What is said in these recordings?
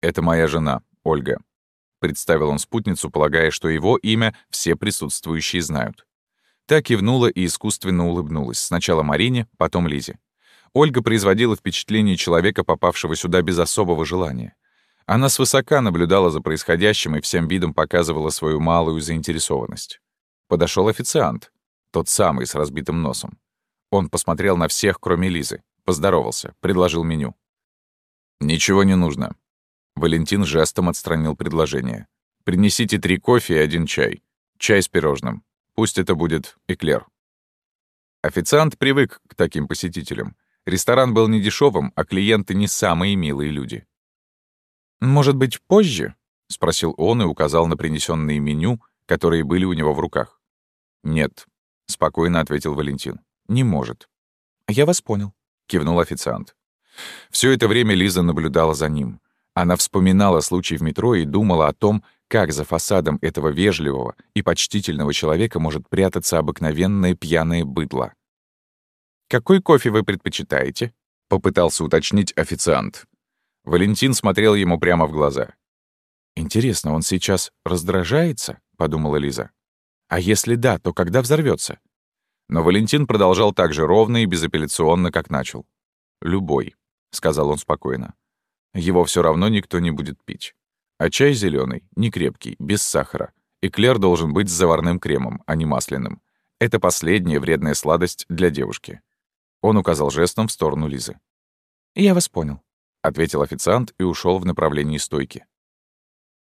«Это моя жена, Ольга», — представил он спутницу, полагая, что его имя все присутствующие знают. Та кивнула и искусственно улыбнулась, сначала Марине, потом Лизе. Ольга производила впечатление человека, попавшего сюда без особого желания. Она свысока наблюдала за происходящим и всем видом показывала свою малую заинтересованность. Подошел официант, тот самый с разбитым носом. Он посмотрел на всех, кроме Лизы, поздоровался, предложил меню. «Ничего не нужно». Валентин жестом отстранил предложение. «Принесите три кофе и один чай. Чай с пирожным. Пусть это будет эклер». Официант привык к таким посетителям. Ресторан был не дешевым, а клиенты не самые милые люди. «Может быть, позже?» — спросил он и указал на принесенные меню, которые были у него в руках. «Нет», — спокойно ответил Валентин. «Не может». «Я вас понял», — кивнул официант. Все это время Лиза наблюдала за ним. Она вспоминала случай в метро и думала о том, как за фасадом этого вежливого и почтительного человека может прятаться обыкновенное пьяное быдло. «Какой кофе вы предпочитаете?» — попытался уточнить официант. Валентин смотрел ему прямо в глаза. «Интересно, он сейчас раздражается?» — подумала Лиза. «А если да, то когда взорвется? Но Валентин продолжал так же ровно и безапелляционно, как начал. «Любой», — сказал он спокойно. «Его все равно никто не будет пить. А чай зеленый, не крепкий, без сахара. Эклер должен быть с заварным кремом, а не масляным. Это последняя вредная сладость для девушки». Он указал жестом в сторону Лизы. «Я вас понял», — ответил официант и ушел в направлении стойки.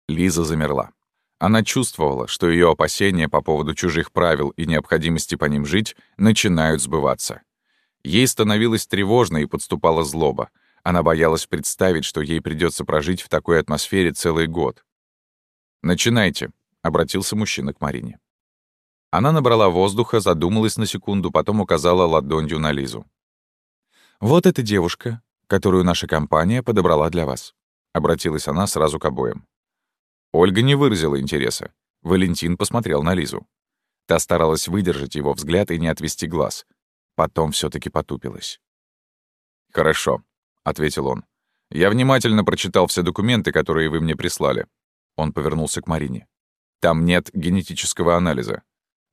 Лиза замерла. Она чувствовала, что ее опасения по поводу чужих правил и необходимости по ним жить начинают сбываться. Ей становилось тревожно и подступала злоба. Она боялась представить, что ей придется прожить в такой атмосфере целый год. «Начинайте», — обратился мужчина к Марине. Она набрала воздуха, задумалась на секунду, потом указала ладонью на Лизу. «Вот эта девушка, которую наша компания подобрала для вас», — обратилась она сразу к обоим. Ольга не выразила интереса. Валентин посмотрел на Лизу. Та старалась выдержать его взгляд и не отвести глаз — Потом все таки потупилась. «Хорошо», — ответил он. «Я внимательно прочитал все документы, которые вы мне прислали». Он повернулся к Марине. «Там нет генетического анализа.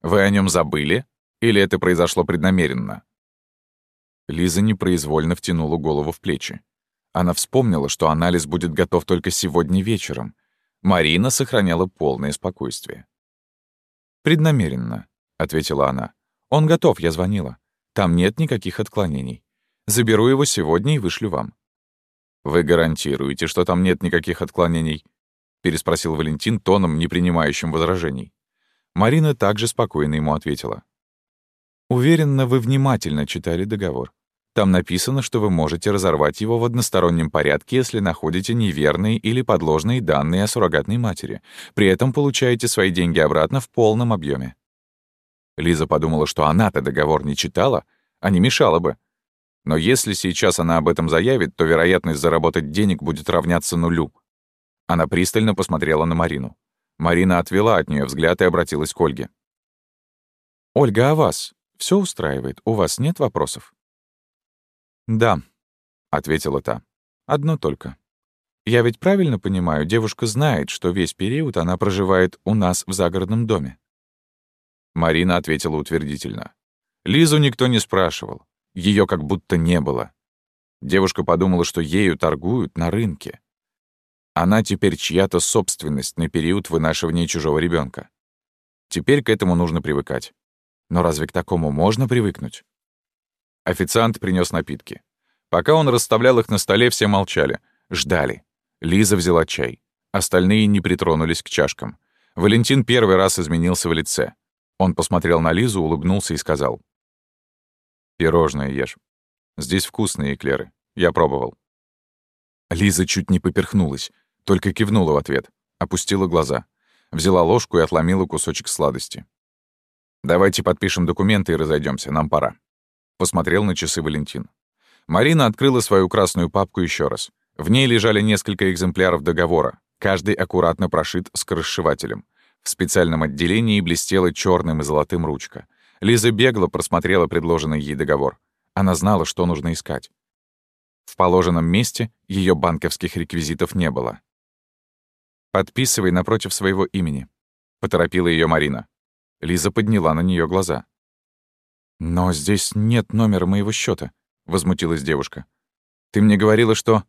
Вы о нем забыли? Или это произошло преднамеренно?» Лиза непроизвольно втянула голову в плечи. Она вспомнила, что анализ будет готов только сегодня вечером. Марина сохраняла полное спокойствие. «Преднамеренно», — ответила она. «Он готов, я звонила. Там нет никаких отклонений. Заберу его сегодня и вышлю вам». «Вы гарантируете, что там нет никаких отклонений?» — переспросил Валентин тоном, не принимающим возражений. Марина также спокойно ему ответила. «Уверенно, вы внимательно читали договор. Там написано, что вы можете разорвать его в одностороннем порядке, если находите неверные или подложные данные о суррогатной матери. При этом получаете свои деньги обратно в полном объеме. Лиза подумала, что она-то договор не читала, а не мешала бы. Но если сейчас она об этом заявит, то вероятность заработать денег будет равняться нулю. Она пристально посмотрела на Марину. Марина отвела от нее взгляд и обратилась к Ольге. «Ольга, а вас все устраивает? У вас нет вопросов?» «Да», — ответила та. «Одно только. Я ведь правильно понимаю, девушка знает, что весь период она проживает у нас в загородном доме?» Марина ответила утвердительно. Лизу никто не спрашивал. Ее как будто не было. Девушка подумала, что ею торгуют на рынке. Она теперь чья-то собственность на период вынашивания чужого ребенка. Теперь к этому нужно привыкать. Но разве к такому можно привыкнуть? Официант принес напитки. Пока он расставлял их на столе, все молчали. Ждали. Лиза взяла чай. Остальные не притронулись к чашкам. Валентин первый раз изменился в лице. Он посмотрел на Лизу, улыбнулся и сказал. «Пирожное ешь. Здесь вкусные эклеры. Я пробовал». Лиза чуть не поперхнулась, только кивнула в ответ, опустила глаза, взяла ложку и отломила кусочек сладости. «Давайте подпишем документы и разойдемся, нам пора». Посмотрел на часы Валентин. Марина открыла свою красную папку еще раз. В ней лежали несколько экземпляров договора, каждый аккуратно прошит скоросшивателем — в специальном отделении блестела черным и золотым ручка. Лиза бегло просмотрела предложенный ей договор. Она знала, что нужно искать. В положенном месте ее банковских реквизитов не было. «Подписывай напротив своего имени», — поторопила ее Марина. Лиза подняла на нее глаза. «Но здесь нет номера моего счета, возмутилась девушка. «Ты мне говорила, что...»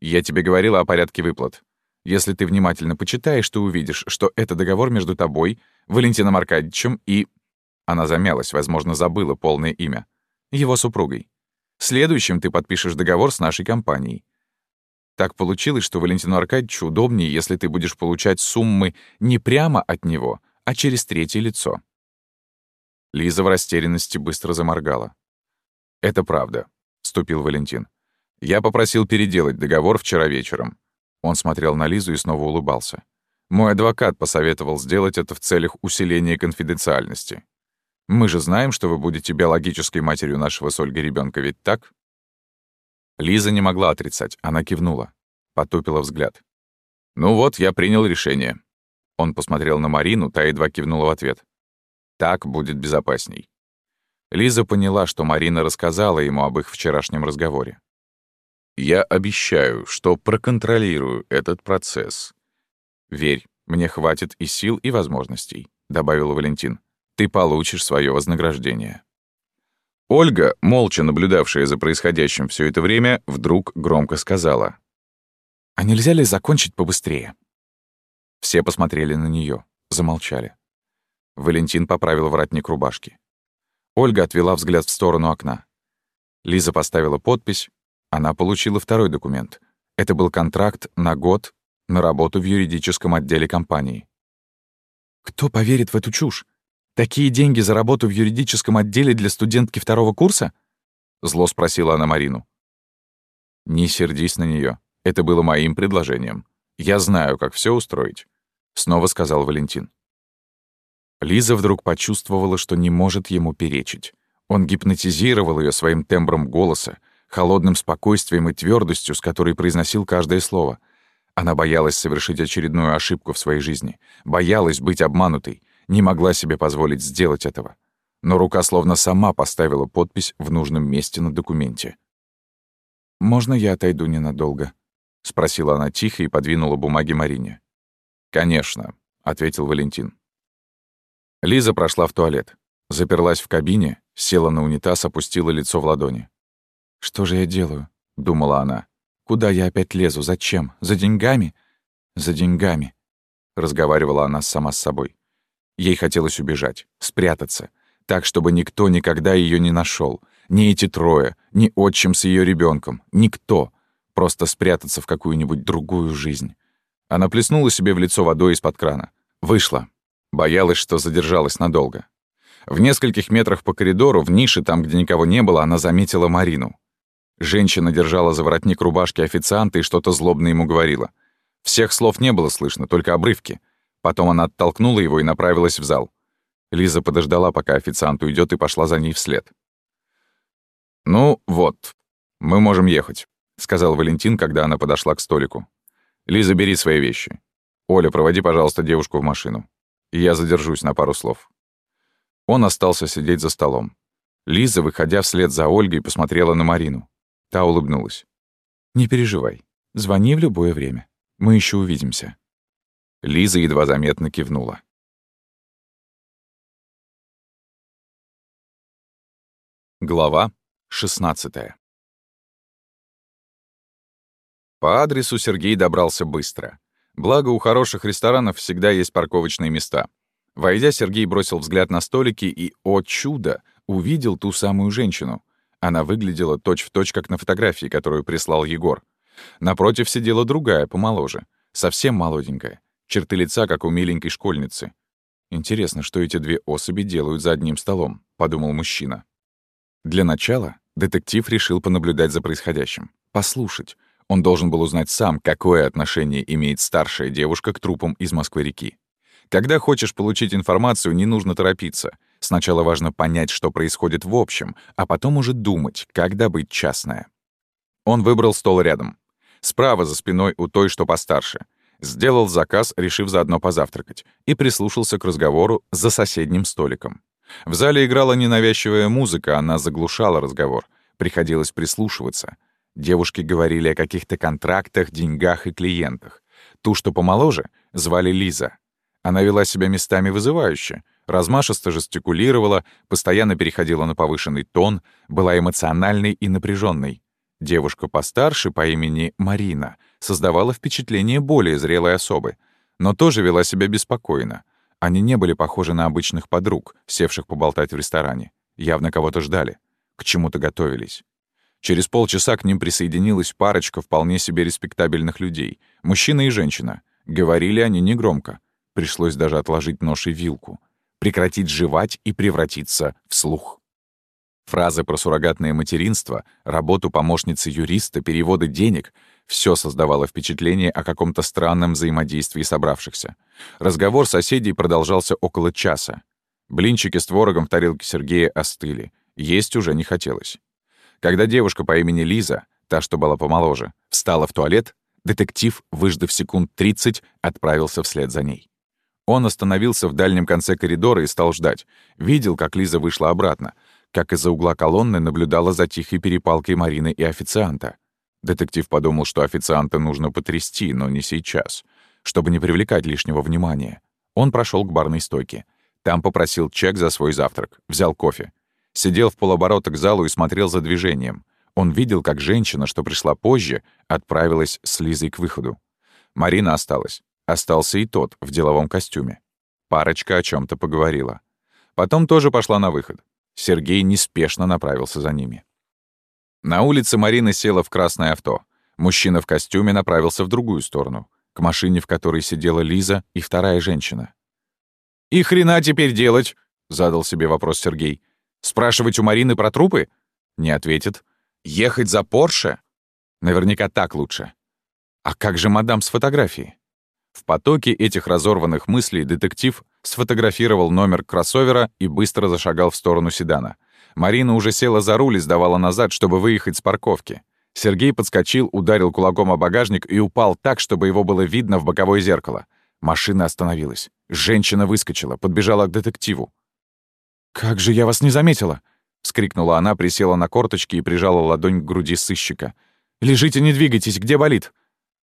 «Я тебе говорила о порядке выплат. Если ты внимательно почитаешь, то увидишь, что это договор между тобой, Валентином Аркадьевичем и...» Она замялась, возможно, забыла полное имя. «Его супругой. Следующим ты подпишешь договор с нашей компанией. Так получилось, что Валентину Аркадьевичу удобнее, если ты будешь получать суммы не прямо от него, а через третье лицо. Лиза в растерянности быстро заморгала. «Это правда», — вступил Валентин. «Я попросил переделать договор вчера вечером». Он смотрел на Лизу и снова улыбался. «Мой адвокат посоветовал сделать это в целях усиления конфиденциальности. Мы же знаем, что вы будете биологической матерью нашего с Ольгой ребенка, ведь так?» Лиза не могла отрицать, она кивнула, потупила взгляд. «Ну вот, я принял решение». Он посмотрел на Марину, та едва кивнула в ответ. «Так будет безопасней». Лиза поняла, что Марина рассказала ему об их вчерашнем разговоре. «Я обещаю, что проконтролирую этот процесс. Верь, мне хватит и сил, и возможностей», — добавил Валентин. «Ты получишь свое вознаграждение». Ольга, молча наблюдавшая за происходящим все это время, вдруг громко сказала. «А нельзя ли закончить побыстрее?» Все посмотрели на нее, замолчали. Валентин поправил воротник рубашки. Ольга отвела взгляд в сторону окна. Лиза поставила подпись. Она получила второй документ. Это был контракт на год на работу в юридическом отделе компании. «Кто поверит в эту чушь? Такие деньги за работу в юридическом отделе для студентки второго курса?» Зло спросила она Марину. «Не сердись на нее. Это было моим предложением. Я знаю, как все устроить», — снова сказал Валентин. Лиза вдруг почувствовала, что не может ему перечить. Он гипнотизировал ее своим тембром голоса, холодным спокойствием и твердостью, с которой произносил каждое слово. Она боялась совершить очередную ошибку в своей жизни, боялась быть обманутой, не могла себе позволить сделать этого. Но рука словно сама поставила подпись в нужном месте на документе. «Можно я отойду ненадолго?» — спросила она тихо и подвинула бумаги Марине. «Конечно», — ответил Валентин. Лиза прошла в туалет, заперлась в кабине, села на унитаз, опустила лицо в ладони. «Что же я делаю?» — думала она. «Куда я опять лезу? Зачем? За деньгами?» «За деньгами», — разговаривала она сама с собой. Ей хотелось убежать, спрятаться, так, чтобы никто никогда ее не нашел, Ни эти трое, ни отчим с ее ребенком, никто. Просто спрятаться в какую-нибудь другую жизнь. Она плеснула себе в лицо водой из-под крана. Вышла. Боялась, что задержалась надолго. В нескольких метрах по коридору, в нише, там, где никого не было, она заметила Марину. Женщина держала за воротник рубашки официанта и что-то злобно ему говорила. Всех слов не было слышно, только обрывки — Потом она оттолкнула его и направилась в зал. Лиза подождала, пока официант уйдет, и пошла за ней вслед. «Ну, вот, мы можем ехать», — сказал Валентин, когда она подошла к столику. «Лиза, бери свои вещи. Оля, проводи, пожалуйста, девушку в машину. Я задержусь на пару слов». Он остался сидеть за столом. Лиза, выходя вслед за Ольгой, посмотрела на Марину. Та улыбнулась. «Не переживай. Звони в любое время. Мы еще увидимся». Лиза едва заметно кивнула. Глава 16 По адресу Сергей добрался быстро. Благо, у хороших ресторанов всегда есть парковочные места. Войдя, Сергей бросил взгляд на столики и, о чудо, увидел ту самую женщину. Она выглядела точь-в-точь, точь, как на фотографии, которую прислал Егор. Напротив сидела другая, помоложе, совсем молоденькая. Черты лица, как у миленькой школьницы. «Интересно, что эти две особи делают за одним столом», — подумал мужчина. Для начала детектив решил понаблюдать за происходящим, послушать. Он должен был узнать сам, какое отношение имеет старшая девушка к трупам из Москвы-реки. Когда хочешь получить информацию, не нужно торопиться. Сначала важно понять, что происходит в общем, а потом уже думать, как добыть частное. Он выбрал стол рядом. Справа за спиной у той, что постарше — Сделал заказ, решив заодно позавтракать, и прислушался к разговору за соседним столиком. В зале играла ненавязчивая музыка, она заглушала разговор. Приходилось прислушиваться. Девушки говорили о каких-то контрактах, деньгах и клиентах. Ту, что помоложе, звали Лиза. Она вела себя местами вызывающе, размашисто жестикулировала, постоянно переходила на повышенный тон, была эмоциональной и напряженной. Девушка постарше по имени Марина создавала впечатление более зрелой особы, но тоже вела себя беспокойно. Они не были похожи на обычных подруг, севших поболтать в ресторане. Явно кого-то ждали, к чему-то готовились. Через полчаса к ним присоединилась парочка вполне себе респектабельных людей, мужчина и женщина. Говорили они негромко. Пришлось даже отложить нож и вилку. Прекратить жевать и превратиться в слух. Фразы про суррогатное материнство, работу помощницы юриста, переводы денег — все создавало впечатление о каком-то странном взаимодействии собравшихся. Разговор соседей продолжался около часа. Блинчики с творогом в тарелке Сергея остыли. Есть уже не хотелось. Когда девушка по имени Лиза, та, что была помоложе, встала в туалет, детектив, выждав секунд 30, отправился вслед за ней. Он остановился в дальнем конце коридора и стал ждать. Видел, как Лиза вышла обратно, как из-за угла колонны наблюдала за тихой перепалкой Марины и официанта. Детектив подумал, что официанта нужно потрясти, но не сейчас, чтобы не привлекать лишнего внимания. Он прошел к барной стойке. Там попросил чек за свой завтрак, взял кофе. Сидел в полоборота к залу и смотрел за движением. Он видел, как женщина, что пришла позже, отправилась с Лизой к выходу. Марина осталась. Остался и тот в деловом костюме. Парочка о чем то поговорила. Потом тоже пошла на выход. Сергей неспешно направился за ними. На улице Марина села в красное авто. Мужчина в костюме направился в другую сторону, к машине, в которой сидела Лиза и вторая женщина. «И хрена теперь делать?» — задал себе вопрос Сергей. «Спрашивать у Марины про трупы?» Не ответит. «Ехать за Порше?» Наверняка так лучше. А как же мадам с фотографией? В потоке этих разорванных мыслей детектив сфотографировал номер кроссовера и быстро зашагал в сторону седана. Марина уже села за руль и сдавала назад, чтобы выехать с парковки. Сергей подскочил, ударил кулаком о багажник и упал так, чтобы его было видно в боковое зеркало. Машина остановилась. Женщина выскочила, подбежала к детективу. «Как же я вас не заметила!» — вскрикнула она, присела на корточки и прижала ладонь к груди сыщика. «Лежите, не двигайтесь, где болит?»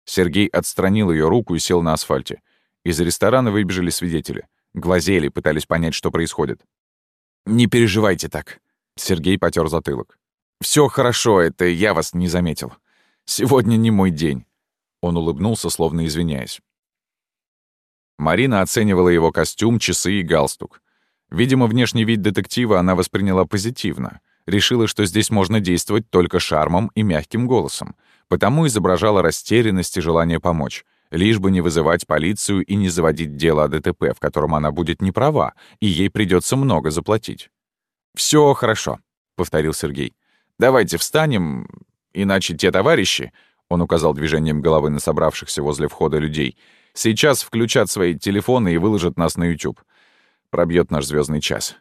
Сергей отстранил ее руку и сел на асфальте. Из ресторана выбежали свидетели. Глазели, пытались понять, что происходит. «Не переживайте так», Сергей потер затылок. Все хорошо, это я вас не заметил. Сегодня не мой день». Он улыбнулся, словно извиняясь. Марина оценивала его костюм, часы и галстук. Видимо, внешний вид детектива она восприняла позитивно. Решила, что здесь можно действовать только шармом и мягким голосом. Потому изображала растерянность и желание помочь. Лишь бы не вызывать полицию и не заводить дело о ДТП, в котором она будет не права, и ей придется много заплатить. Все хорошо», — повторил Сергей. «Давайте встанем, иначе те товарищи...» Он указал движением головы на собравшихся возле входа людей. «Сейчас включат свои телефоны и выложат нас на YouTube. Пробьет наш звездный час».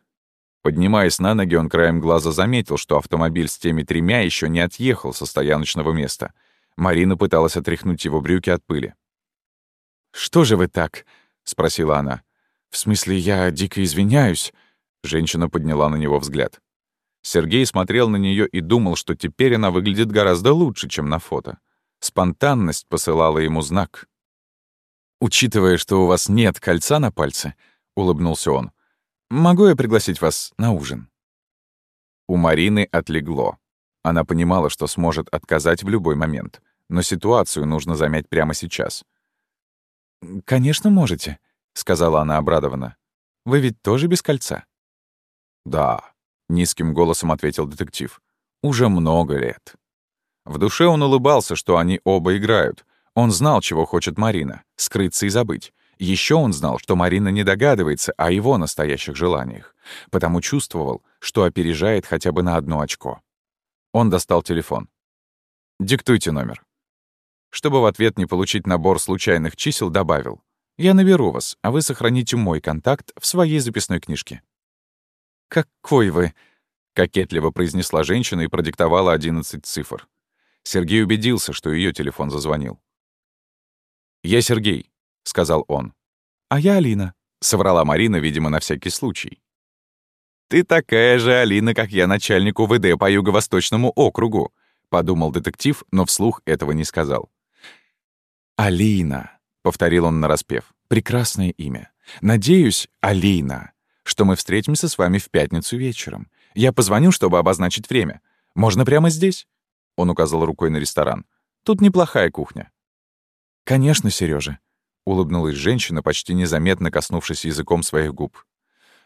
Поднимаясь на ноги, он краем глаза заметил, что автомобиль с теми тремя еще не отъехал со стояночного места. Марина пыталась отряхнуть его брюки от пыли. «Что же вы так?» — спросила она. «В смысле, я дико извиняюсь. Женщина подняла на него взгляд. Сергей смотрел на нее и думал, что теперь она выглядит гораздо лучше, чем на фото. Спонтанность посылала ему знак. «Учитывая, что у вас нет кольца на пальце», — улыбнулся он, — «могу я пригласить вас на ужин?» У Марины отлегло. Она понимала, что сможет отказать в любой момент, но ситуацию нужно замять прямо сейчас. «Конечно, можете», — сказала она обрадованно. «Вы ведь тоже без кольца?» «Да», — низким голосом ответил детектив. «Уже много лет». В душе он улыбался, что они оба играют. Он знал, чего хочет Марина — скрыться и забыть. Еще он знал, что Марина не догадывается о его настоящих желаниях, потому чувствовал, что опережает хотя бы на одно очко. Он достал телефон. «Диктуйте номер». Чтобы в ответ не получить набор случайных чисел, добавил. «Я наберу вас, а вы сохраните мой контакт в своей записной книжке». «Какой вы!» — кокетливо произнесла женщина и продиктовала 11 цифр. Сергей убедился, что ее телефон зазвонил. «Я Сергей», — сказал он. «А я Алина», — соврала Марина, видимо, на всякий случай. «Ты такая же Алина, как я начальник УВД по Юго-Восточному округу», — подумал детектив, но вслух этого не сказал. «Алина», — повторил он нараспев, — «прекрасное имя. Надеюсь, Алина, что мы встретимся с вами в пятницу вечером. Я позвоню, чтобы обозначить время. Можно прямо здесь?» Он указал рукой на ресторан. «Тут неплохая кухня». «Конечно, Сережа, улыбнулась женщина, почти незаметно коснувшись языком своих губ.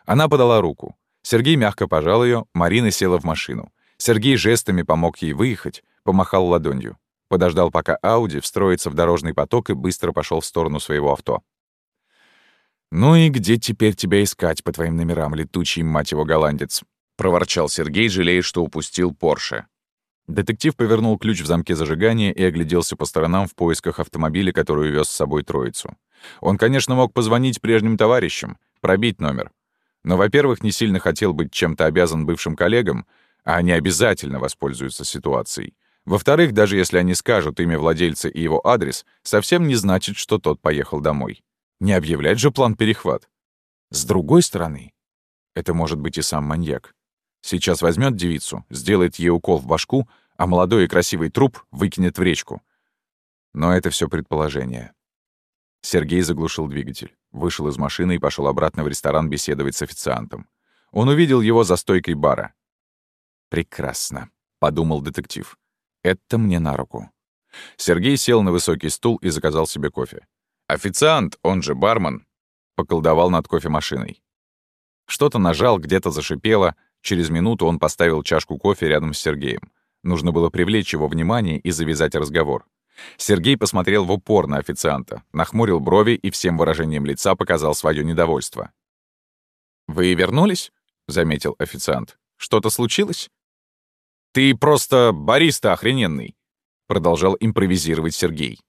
Она подала руку. Сергей мягко пожал ее, Марина села в машину. Сергей жестами помог ей выехать, помахал ладонью. Подождал, пока Ауди встроится в дорожный поток и быстро пошел в сторону своего авто. «Ну и где теперь тебя искать по твоим номерам, летучий, мать его, голландец?» — проворчал Сергей, жалея, что упустил Порше. Детектив повернул ключ в замке зажигания и огляделся по сторонам в поисках автомобиля, который увез с собой троицу. Он, конечно, мог позвонить прежним товарищам, пробить номер. Но, во-первых, не сильно хотел быть чем-то обязан бывшим коллегам, а они обязательно воспользуются ситуацией. Во-вторых, даже если они скажут имя владельца и его адрес, совсем не значит, что тот поехал домой. Не объявлять же план перехват. С другой стороны, это может быть и сам маньяк. Сейчас возьмет девицу, сделает ей укол в башку, а молодой и красивый труп выкинет в речку. Но это все предположение. Сергей заглушил двигатель, вышел из машины и пошел обратно в ресторан беседовать с официантом. Он увидел его за стойкой бара. «Прекрасно», — подумал детектив. «Это мне на руку». Сергей сел на высокий стул и заказал себе кофе. Официант, он же бармен, поколдовал над кофемашиной. Что-то нажал, где-то зашипело. Через минуту он поставил чашку кофе рядом с Сергеем. Нужно было привлечь его внимание и завязать разговор. Сергей посмотрел в упор на официанта, нахмурил брови и всем выражением лица показал свое недовольство. «Вы вернулись?» — заметил официант. «Что-то случилось?» «Ты просто бариста охрененный!» — продолжал импровизировать Сергей.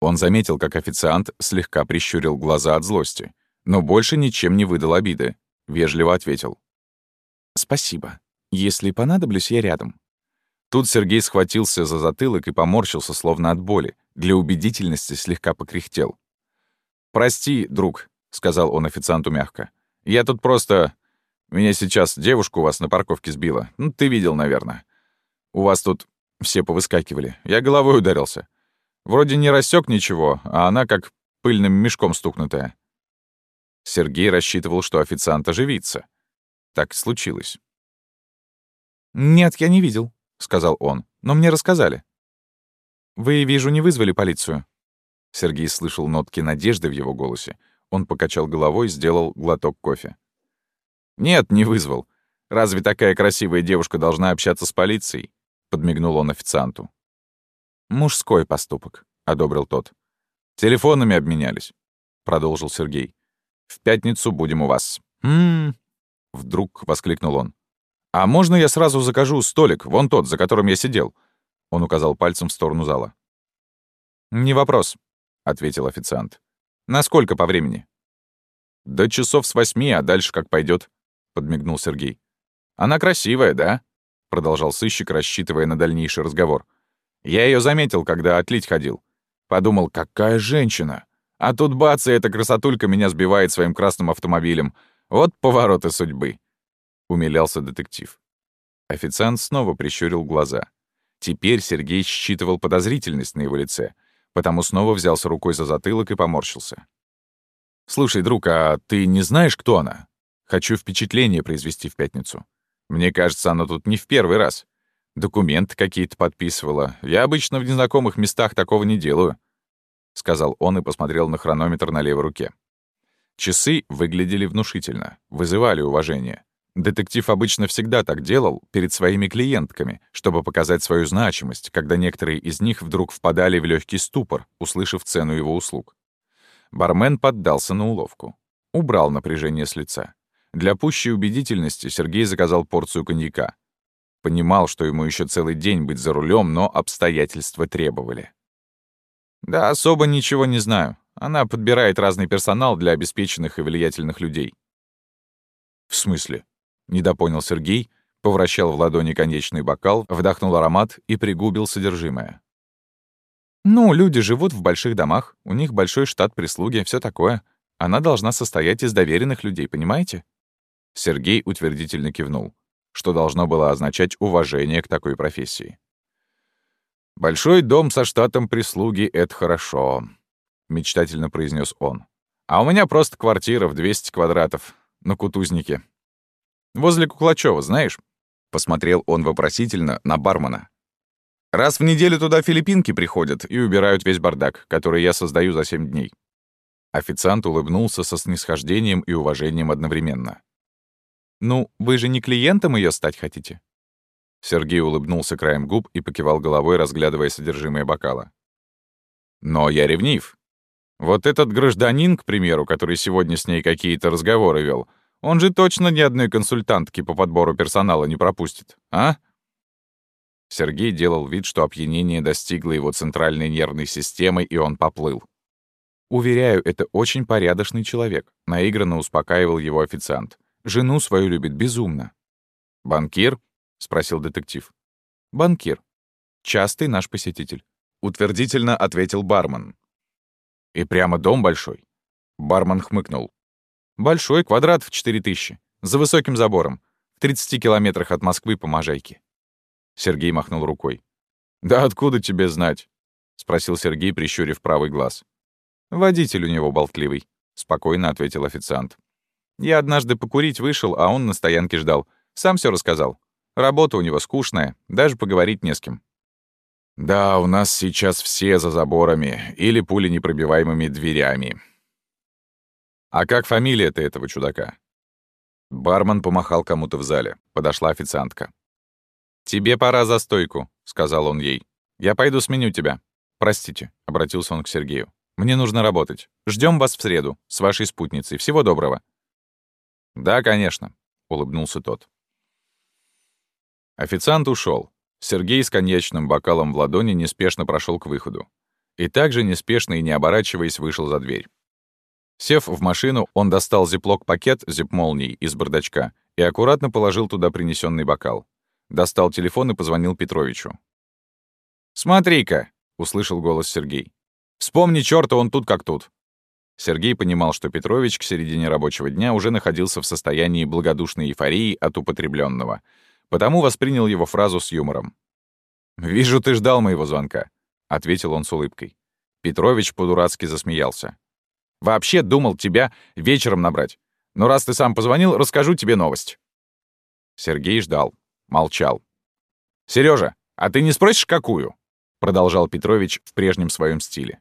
Он заметил, как официант слегка прищурил глаза от злости, но больше ничем не выдал обиды. Вежливо ответил. «Спасибо. Если понадоблюсь, я рядом». Тут Сергей схватился за затылок и поморщился, словно от боли. Для убедительности слегка покряхтел. «Прости, друг», — сказал он официанту мягко. «Я тут просто... Меня сейчас девушка у вас на парковке сбила. Ну, ты видел, наверное. У вас тут все повыскакивали. Я головой ударился. Вроде не рассек ничего, а она как пыльным мешком стукнутая. Сергей рассчитывал, что официант оживится. Так случилось. «Нет, я не видел», — сказал он, — «но мне рассказали». «Вы, вижу, не вызвали полицию?» Сергей слышал нотки надежды в его голосе. Он покачал головой сделал глоток кофе. «Нет, не вызвал. Разве такая красивая девушка должна общаться с полицией?» — подмигнул он официанту. «Мужской поступок», — одобрил тот. «Телефонами обменялись», — продолжил Сергей. «В пятницу будем у вас». «М-м-м», вдруг воскликнул он. «А можно я сразу закажу столик, вон тот, за которым я сидел?» Он указал пальцем в сторону зала. «Не вопрос», — ответил официант. «Насколько по времени?» «До часов с восьми, а дальше как пойдет, подмигнул Сергей. «Она красивая, да?» — продолжал сыщик, рассчитывая на дальнейший разговор. Я ее заметил, когда отлить ходил. Подумал, какая женщина. А тут бац, и эта красотулька меня сбивает своим красным автомобилем. Вот повороты судьбы. Умилялся детектив. Официант снова прищурил глаза. Теперь Сергей считывал подозрительность на его лице, потому снова взялся рукой за затылок и поморщился. «Слушай, друг, а ты не знаешь, кто она? Хочу впечатление произвести в пятницу. Мне кажется, она тут не в первый раз документы какие-то подписывала. Я обычно в незнакомых местах такого не делаю», — сказал он и посмотрел на хронометр на левой руке. Часы выглядели внушительно, вызывали уважение. Детектив обычно всегда так делал перед своими клиентками, чтобы показать свою значимость, когда некоторые из них вдруг впадали в легкий ступор, услышав цену его услуг. Бармен поддался на уловку. Убрал напряжение с лица. Для пущей убедительности Сергей заказал порцию коньяка. Понимал, что ему еще целый день быть за рулем, но обстоятельства требовали. «Да, особо ничего не знаю. Она подбирает разный персонал для обеспеченных и влиятельных людей». «В смысле?» — недопонял Сергей, повращал в ладони конечный бокал, вдохнул аромат и пригубил содержимое. «Ну, люди живут в больших домах, у них большой штат прислуги, все такое. Она должна состоять из доверенных людей, понимаете?» Сергей утвердительно кивнул что должно было означать уважение к такой профессии. «Большой дом со штатом прислуги — это хорошо», — мечтательно произнес он. «А у меня просто квартира в 200 квадратов на Кутузнике. Возле Куклачева, знаешь?» Посмотрел он вопросительно на бармена. «Раз в неделю туда филиппинки приходят и убирают весь бардак, который я создаю за 7 дней». Официант улыбнулся со снисхождением и уважением одновременно. «Ну, вы же не клиентом ее стать хотите?» Сергей улыбнулся краем губ и покивал головой, разглядывая содержимое бокала. «Но я ревнив. Вот этот гражданин, к примеру, который сегодня с ней какие-то разговоры вел, он же точно ни одной консультантки по подбору персонала не пропустит, а?» Сергей делал вид, что опьянение достигло его центральной нервной системы, и он поплыл. «Уверяю, это очень порядочный человек», — наигранно успокаивал его официант. «Жену свою любит безумно». «Банкир?» — спросил детектив. «Банкир. Частый наш посетитель», — утвердительно ответил бармен. «И прямо дом большой?» Бармен хмыкнул. «Большой, квадрат в 4000, за высоким забором, в 30 километрах от Москвы по Можайке». Сергей махнул рукой. «Да откуда тебе знать?» — спросил Сергей, прищурив правый глаз. «Водитель у него болтливый», — спокойно ответил официант. «Я однажды покурить вышел, а он на стоянке ждал. Сам все рассказал. Работа у него скучная, даже поговорить не с кем. Да, у нас сейчас все за заборами или пуленепробиваемыми дверями. А как фамилия-то этого чудака? Бармен помахал кому-то в зале. Подошла официантка. «Тебе пора за стойку», — сказал он ей. «Я пойду сменю тебя». «Простите», — обратился он к Сергею. «Мне нужно работать. Ждем вас в среду, с вашей спутницей. Всего доброго». «Да, конечно», — улыбнулся тот. Официант ушел. Сергей с коньячным бокалом в ладони неспешно прошел к выходу. И также неспешно и не оборачиваясь вышел за дверь. Сев в машину, он достал зиплок-пакет зип-молний из бардачка и аккуратно положил туда принесенный бокал. Достал телефон и позвонил Петровичу. «Смотри-ка!» — услышал голос Сергей. «Вспомни чёрта, он тут как тут!» Сергей понимал, что Петрович к середине рабочего дня уже находился в состоянии благодушной эйфории от употребленного — потому воспринял его фразу с юмором. «Вижу, ты ждал моего звонка», — ответил он с улыбкой. Петрович по-дурацки засмеялся. «Вообще думал тебя вечером набрать. Но раз ты сам позвонил, расскажу тебе новость». Сергей ждал, молчал. Сережа, а ты не спросишь, какую?» — продолжал Петрович в прежнем своем стиле.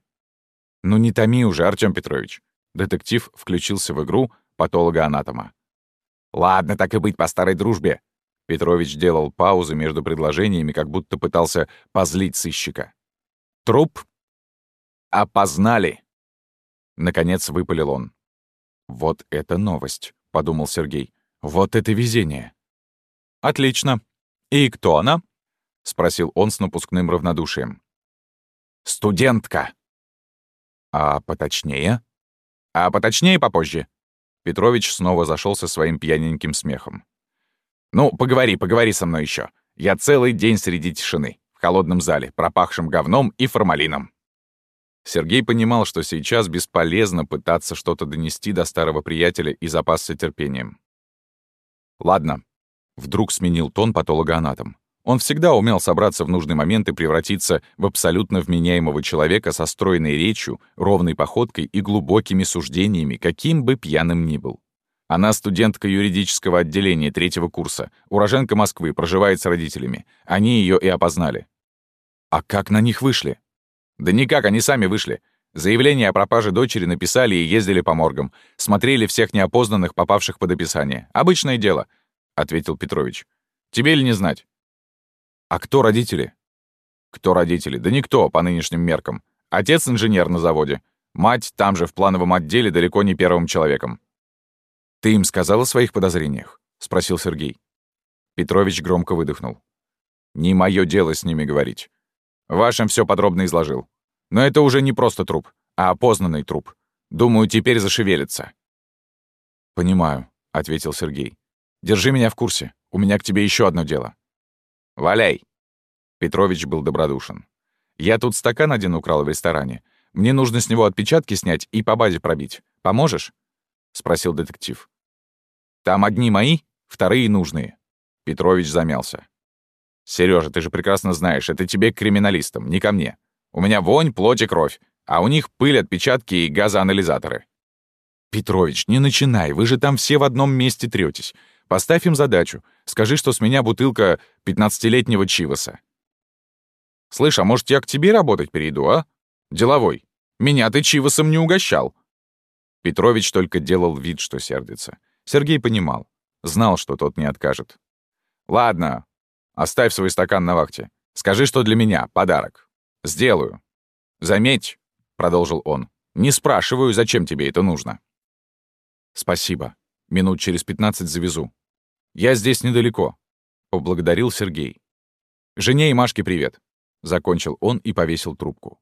«Ну не томи уже, Артём Петрович». Детектив включился в игру патолога-анатома. «Ладно, так и быть, по старой дружбе. Петрович делал паузы между предложениями, как будто пытался позлить сыщика. «Труп? Опознали!» Наконец выпалил он. «Вот это новость», — подумал Сергей. «Вот это везение!» «Отлично. И кто она?» — спросил он с напускным равнодушием. «Студентка». «А поточнее?» «А поточнее попозже». Петрович снова зашел со своим пьяненьким смехом. «Ну, поговори, поговори со мной еще. Я целый день среди тишины, в холодном зале, пропахшем говном и формалином». Сергей понимал, что сейчас бесполезно пытаться что-то донести до старого приятеля и запасся терпением. «Ладно», — вдруг сменил тон патологоанатом. Он всегда умел собраться в нужный момент и превратиться в абсолютно вменяемого человека со стройной речью, ровной походкой и глубокими суждениями, каким бы пьяным ни был. Она студентка юридического отделения третьего курса, уроженка Москвы, проживает с родителями. Они ее и опознали. А как на них вышли? Да никак, они сами вышли. Заявление о пропаже дочери написали и ездили по моргам. Смотрели всех неопознанных, попавших под описание. Обычное дело, — ответил Петрович. Тебе ли не знать? А кто родители? Кто родители? Да никто, по нынешним меркам. Отец инженер на заводе. Мать там же, в плановом отделе, далеко не первым человеком. «Ты им сказал о своих подозрениях?» — спросил Сергей. Петрович громко выдохнул. «Не мое дело с ними говорить. Вашим все подробно изложил. Но это уже не просто труп, а опознанный труп. Думаю, теперь зашевелится». «Понимаю», — ответил Сергей. «Держи меня в курсе. У меня к тебе еще одно дело». «Валяй!» Петрович был добродушен. «Я тут стакан один украл в ресторане. Мне нужно с него отпечатки снять и по базе пробить. Поможешь?» — спросил детектив. «Там одни мои, вторые нужные». Петрович замялся. Сережа, ты же прекрасно знаешь, это тебе к криминалистам, не ко мне. У меня вонь, плоть и кровь, а у них пыль, отпечатки и газоанализаторы. Петрович, не начинай, вы же там все в одном месте третесь. Поставь им задачу. Скажи, что с меня бутылка 15-летнего Чиваса. Слышь, а может, я к тебе работать перейду, а? Деловой. Меня ты Чивасом не угощал. Петрович только делал вид, что сердится. Сергей понимал. Знал, что тот не откажет. «Ладно, оставь свой стакан на вахте. Скажи, что для меня подарок. Сделаю. Заметь, — продолжил он, — не спрашиваю, зачем тебе это нужно». «Спасибо. Минут через пятнадцать завезу. Я здесь недалеко», — поблагодарил Сергей. «Жене и Машке привет», — закончил он и повесил трубку.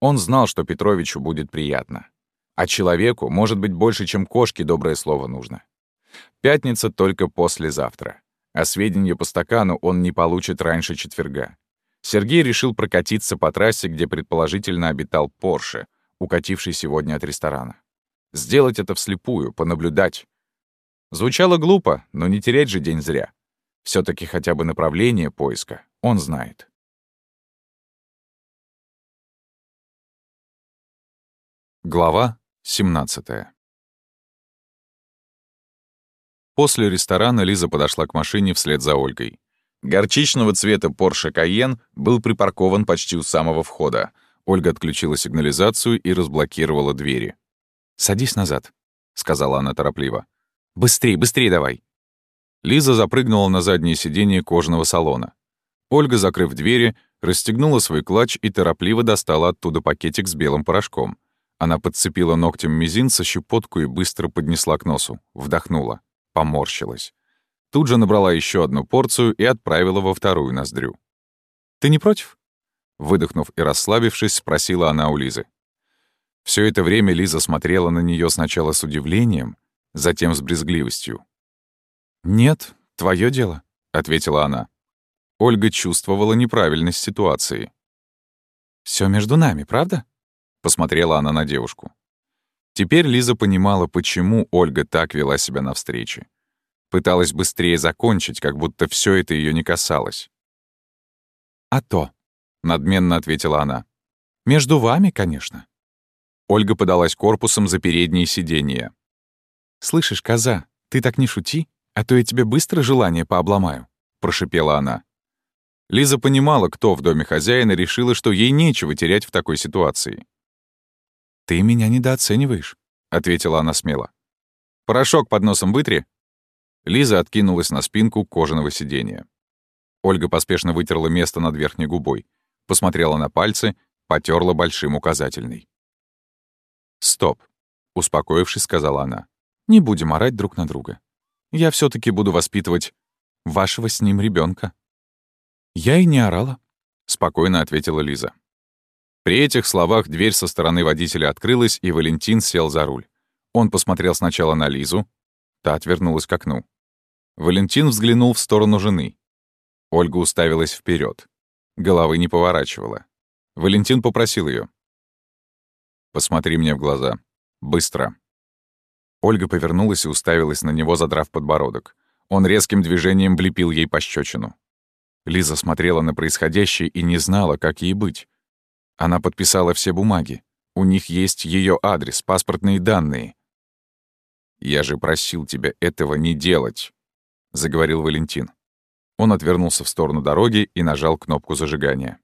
Он знал, что Петровичу будет приятно. А человеку, может быть, больше, чем кошке доброе слово нужно. Пятница только послезавтра. А сведения по стакану он не получит раньше четверга. Сергей решил прокатиться по трассе, где предположительно обитал Порше, укативший сегодня от ресторана. Сделать это вслепую, понаблюдать. Звучало глупо, но не терять же день зря. все таки хотя бы направление поиска он знает. Глава 17 После ресторана Лиза подошла к машине вслед за Ольгой. Горчичного цвета Porsche Cayenne был припаркован почти у самого входа. Ольга отключила сигнализацию и разблокировала двери. «Садись назад», — сказала она торопливо. «Быстрей, быстрей давай». Лиза запрыгнула на заднее сиденье кожаного салона. Ольга, закрыв двери, расстегнула свой клатч и торопливо достала оттуда пакетик с белым порошком. Она подцепила ногтем мизинца щепотку и быстро поднесла к носу. Вдохнула поморщилась. Тут же набрала еще одну порцию и отправила во вторую ноздрю. «Ты не против?» Выдохнув и расслабившись, спросила она у Лизы. Все это время Лиза смотрела на нее сначала с удивлением, затем с брезгливостью. «Нет, твое дело», — ответила она. Ольга чувствовала неправильность ситуации. Все между нами, правда?» — посмотрела она на девушку. Теперь Лиза понимала, почему Ольга так вела себя на встрече. Пыталась быстрее закончить, как будто все это ее не касалось. «А то», — надменно ответила она. «Между вами, конечно». Ольга подалась корпусом за передние сиденья. «Слышишь, коза, ты так не шути, а то я тебе быстро желание пообломаю», — прошипела она. Лиза понимала, кто в доме хозяина решила, что ей нечего терять в такой ситуации. «Ты меня недооцениваешь», — ответила она смело. «Порошок под носом вытри». Лиза откинулась на спинку кожаного сиденья. Ольга поспешно вытерла место над верхней губой, посмотрела на пальцы, потерла большим указательный. «Стоп», — успокоившись, сказала она. «Не будем орать друг на друга. Я все таки буду воспитывать вашего с ним ребенка. «Я и не орала», — спокойно ответила Лиза. При этих словах дверь со стороны водителя открылась, и Валентин сел за руль. Он посмотрел сначала на Лизу, та отвернулась к окну. Валентин взглянул в сторону жены. Ольга уставилась вперед, Головы не поворачивала. Валентин попросил ее: «Посмотри мне в глаза. Быстро». Ольга повернулась и уставилась на него, задрав подбородок. Он резким движением влепил ей пощечину. Лиза смотрела на происходящее и не знала, как ей быть. Она подписала все бумаги. У них есть ее адрес, паспортные данные. «Я же просил тебя этого не делать», — заговорил Валентин. Он отвернулся в сторону дороги и нажал кнопку зажигания.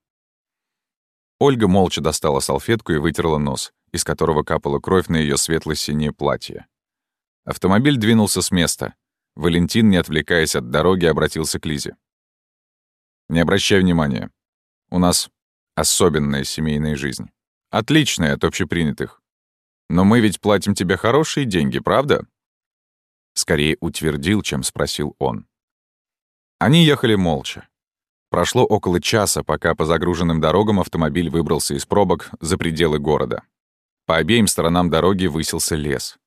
Ольга молча достала салфетку и вытерла нос, из которого капала кровь на ее светло-синее платье. Автомобиль двинулся с места. Валентин, не отвлекаясь от дороги, обратился к Лизе. «Не обращай внимания. У нас Особенная семейная жизнь. Отличная от общепринятых. Но мы ведь платим тебе хорошие деньги, правда? Скорее утвердил, чем спросил он. Они ехали молча. Прошло около часа, пока по загруженным дорогам автомобиль выбрался из пробок за пределы города. По обеим сторонам дороги высился лес.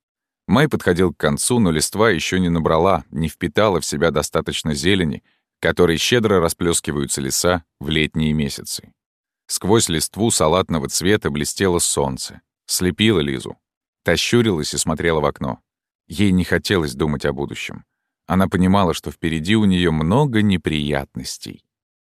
Май подходил к концу, но листва еще не набрала, не впитала в себя достаточно зелени, которой щедро расплескиваются леса в летние месяцы. Сквозь листву салатного цвета блестело солнце. Слепило Лизу. Тащурилась и смотрела в окно. Ей не хотелось думать о будущем. Она понимала, что впереди у нее много неприятностей.